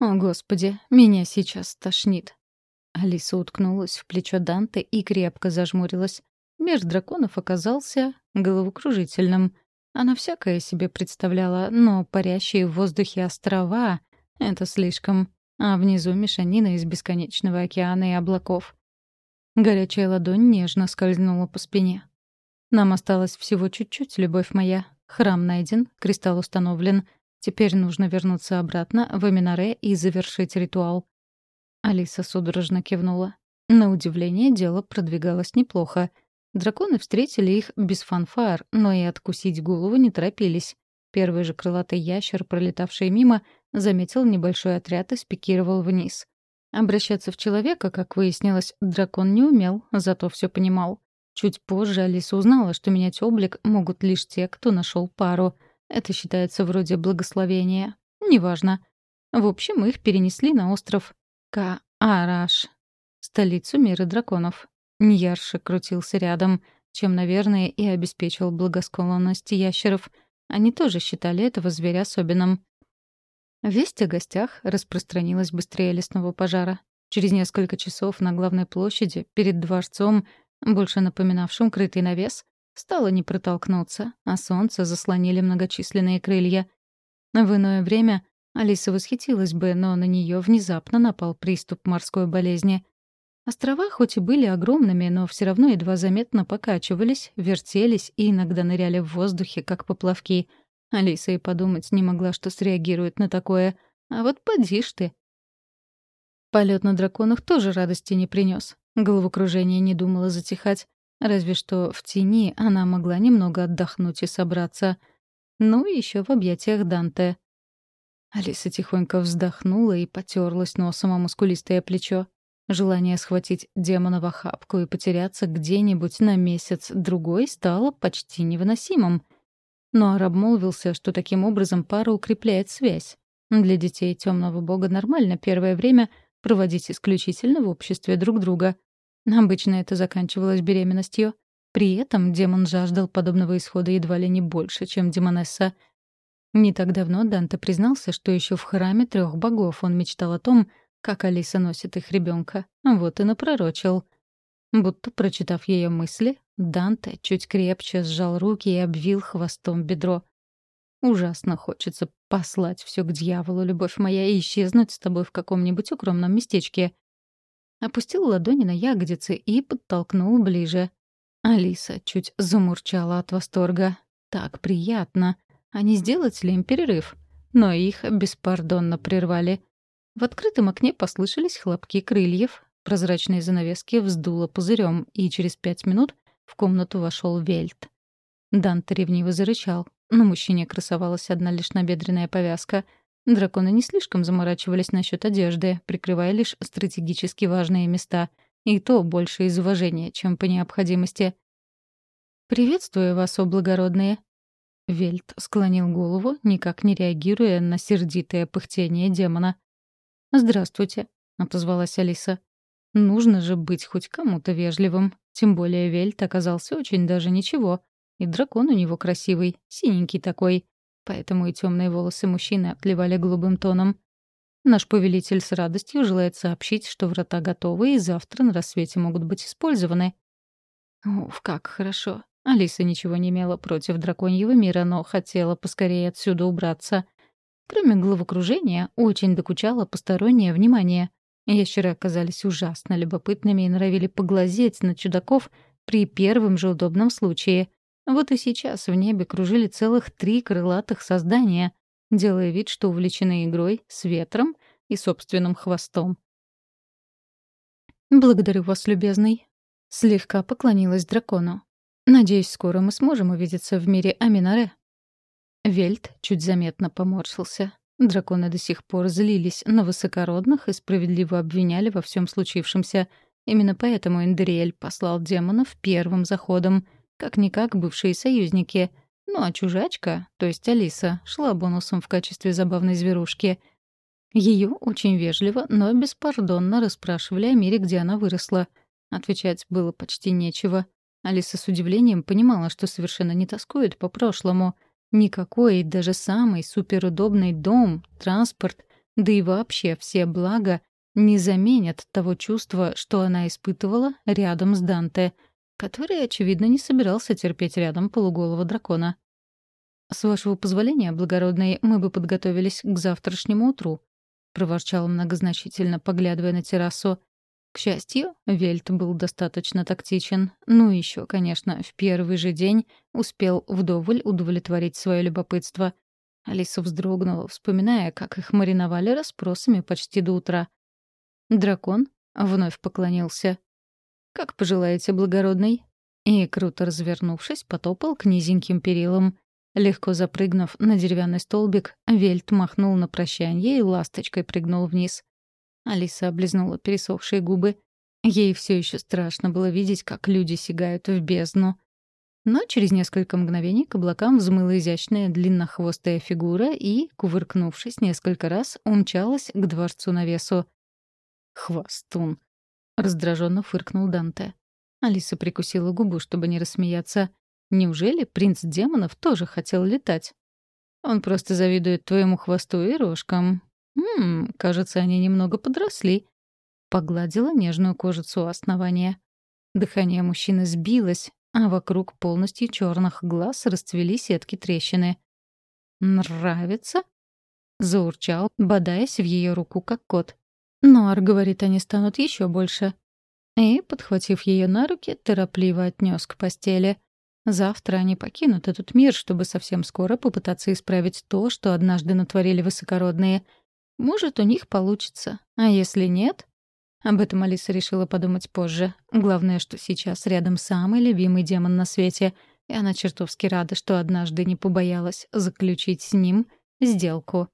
О, Господи, меня сейчас тошнит. Алиса уткнулась в плечо Данте и крепко зажмурилась. Мир драконов оказался головокружительным. Она всякое себе представляла, но парящие в воздухе острова — это слишком. А внизу мешанина из бесконечного океана и облаков. Горячая ладонь нежно скользнула по спине. «Нам осталось всего чуть-чуть, любовь моя. Храм найден, кристалл установлен. Теперь нужно вернуться обратно в Эминаре и завершить ритуал. Алиса судорожно кивнула. На удивление, дело продвигалось неплохо. Драконы встретили их без фанфар, но и откусить голову не торопились. Первый же крылатый ящер, пролетавший мимо, заметил небольшой отряд и спикировал вниз. Обращаться в человека, как выяснилось, дракон не умел, зато все понимал. Чуть позже Алиса узнала, что менять облик могут лишь те, кто нашел пару. Это считается вроде благословения. Неважно. В общем, их перенесли на остров Каараш, столицу мира драконов. Ньярша крутился рядом, чем, наверное, и обеспечил благосклонность ящеров. Они тоже считали этого зверя особенным. Весть о гостях распространилась быстрее лесного пожара. Через несколько часов на главной площади, перед дворцом, больше напоминавшим крытый навес, стало не протолкнуться, а солнце заслонили многочисленные крылья. В иное время Алиса восхитилась бы, но на нее внезапно напал приступ морской болезни. Острова хоть и были огромными, но все равно едва заметно покачивались, вертелись и иногда ныряли в воздухе, как поплавки. Алиса и подумать не могла, что среагирует на такое. А вот поди ж ты. Полет на драконах тоже радости не принес. Головокружение не думало затихать. Разве что в тени она могла немного отдохнуть и собраться. Ну и еще в объятиях Данте. Алиса тихонько вздохнула и потерлась носом о мускулистое плечо. Желание схватить демона в охапку и потеряться где-нибудь на месяц-другой стало почти невыносимым. Но араб молвился, что таким образом пара укрепляет связь. Для детей темного бога нормально первое время проводить исключительно в обществе друг друга. Обычно это заканчивалось беременностью. При этом демон жаждал подобного исхода едва ли не больше, чем демонесса — не так давно Данте признался, что еще в храме трех богов он мечтал о том, как Алиса носит их ребенка. Вот и напророчил. Будто, прочитав ее мысли, Данте чуть крепче сжал руки и обвил хвостом бедро. «Ужасно хочется послать все к дьяволу, любовь моя, и исчезнуть с тобой в каком-нибудь укромном местечке». Опустил ладони на ягодицы и подтолкнул ближе. Алиса чуть замурчала от восторга. «Так приятно!» а не сделать ли им перерыв. Но их беспардонно прервали. В открытом окне послышались хлопки крыльев, прозрачные занавески вздуло пузырем, и через пять минут в комнату вошел Вельт. Данте ревниво зарычал. На мужчине красовалась одна лишь набедренная повязка. Драконы не слишком заморачивались насчет одежды, прикрывая лишь стратегически важные места. И то больше из уважения, чем по необходимости. «Приветствую вас, о благородные!» Вельт склонил голову, никак не реагируя на сердитое пыхтение демона. «Здравствуйте», — отозвалась Алиса. «Нужно же быть хоть кому-то вежливым. Тем более Вельт оказался очень даже ничего. И дракон у него красивый, синенький такой. Поэтому и темные волосы мужчины отливали голубым тоном. Наш повелитель с радостью желает сообщить, что врата готовы и завтра на рассвете могут быть использованы». «Уф, как хорошо. Алиса ничего не имела против драконьего мира, но хотела поскорее отсюда убраться. Кроме головокружения, очень докучало постороннее внимание. Ящеры оказались ужасно любопытными и норовили поглазеть на чудаков при первом же удобном случае. Вот и сейчас в небе кружили целых три крылатых создания, делая вид, что увлечены игрой с ветром и собственным хвостом. «Благодарю вас, любезный», — слегка поклонилась дракону. Надеюсь, скоро мы сможем увидеться в мире Аминаре. Вельт чуть заметно поморщился. Драконы до сих пор злились на высокородных и справедливо обвиняли во всем случившемся. Именно поэтому Эндериэль послал демонов первым заходом, как-никак бывшие союзники. Ну а чужачка, то есть Алиса, шла бонусом в качестве забавной зверушки. Ее очень вежливо, но беспардонно расспрашивали о мире, где она выросла. Отвечать было почти нечего. Алиса с удивлением понимала, что совершенно не тоскует по прошлому. Никакой, даже самый суперудобный дом, транспорт да и вообще все блага не заменят того чувства, что она испытывала рядом с Данте, который, очевидно, не собирался терпеть рядом полуголого дракона. «С вашего позволения, благородный, мы бы подготовились к завтрашнему утру», — проворчал многозначительно, поглядывая на террасу. К счастью, Вельт был достаточно тактичен. Ну еще, конечно, в первый же день успел вдоволь удовлетворить свое любопытство. Алиса вздрогнула, вспоминая, как их мариновали расспросами почти до утра. Дракон вновь поклонился. «Как пожелаете, благородный?» И, круто развернувшись, потопал к низеньким перилам. Легко запрыгнув на деревянный столбик, Вельт махнул на прощанье и ласточкой прыгнул вниз. Алиса облизнула пересохшие губы. Ей все еще страшно было видеть, как люди сигают в бездну. Но через несколько мгновений к облакам взмыла изящная длиннохвостая фигура и, кувыркнувшись несколько раз, умчалась к дворцу навесу. «Хвостун!» — раздраженно фыркнул Данте. Алиса прикусила губу, чтобы не рассмеяться. Неужели принц демонов тоже хотел летать? Он просто завидует твоему хвосту и рожкам. Ммм, кажется, они немного подросли. Погладила нежную кожицу основания. Дыхание мужчины сбилось, а вокруг полностью черных глаз расцвели сетки трещины. «Нравится?» — заурчал, бодаясь в ее руку, как кот. «Нуар, — говорит, — они станут еще больше». И, подхватив ее на руки, торопливо отнес к постели — Завтра они покинут этот мир, чтобы совсем скоро попытаться исправить то, что однажды натворили высокородные. Может, у них получится. А если нет? Об этом Алиса решила подумать позже. Главное, что сейчас рядом самый любимый демон на свете, и она чертовски рада, что однажды не побоялась заключить с ним сделку.